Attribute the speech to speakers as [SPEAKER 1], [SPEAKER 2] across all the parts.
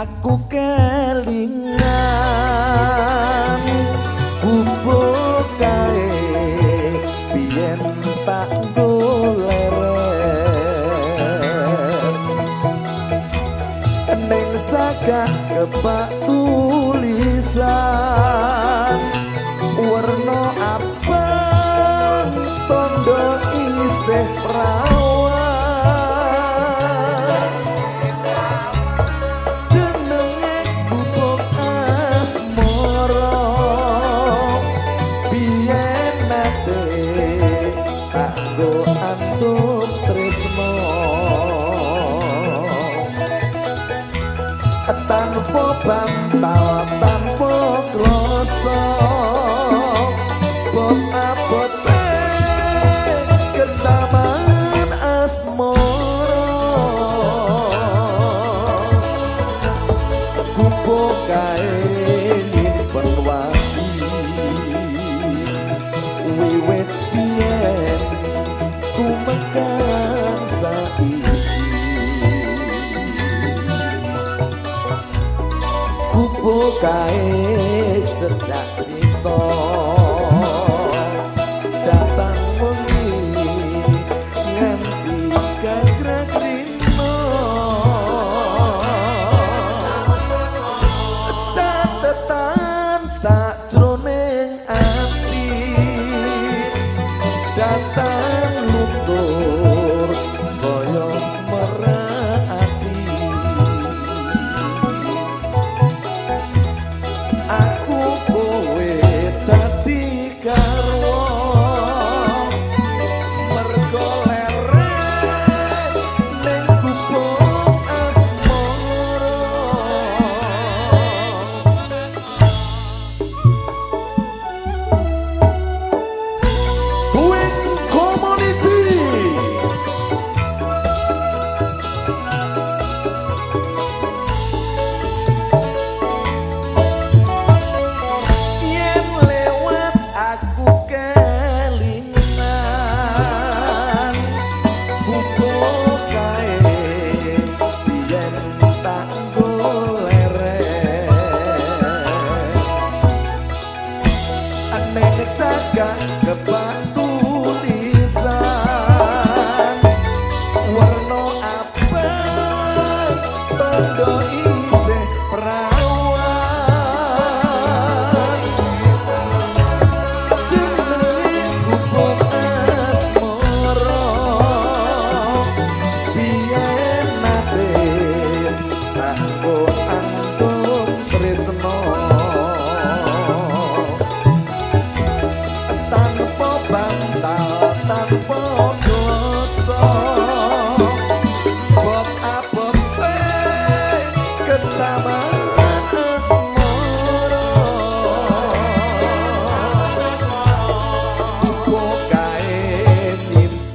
[SPEAKER 1] aku kelingan kubu kae biyen tak dolar ning saka kepak tulisan boca ele quando abri o EFM uma casa e o boca ele está de Oh. go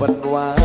[SPEAKER 1] but why?